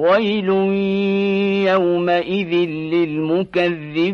ويل يومئذ للمكذبين.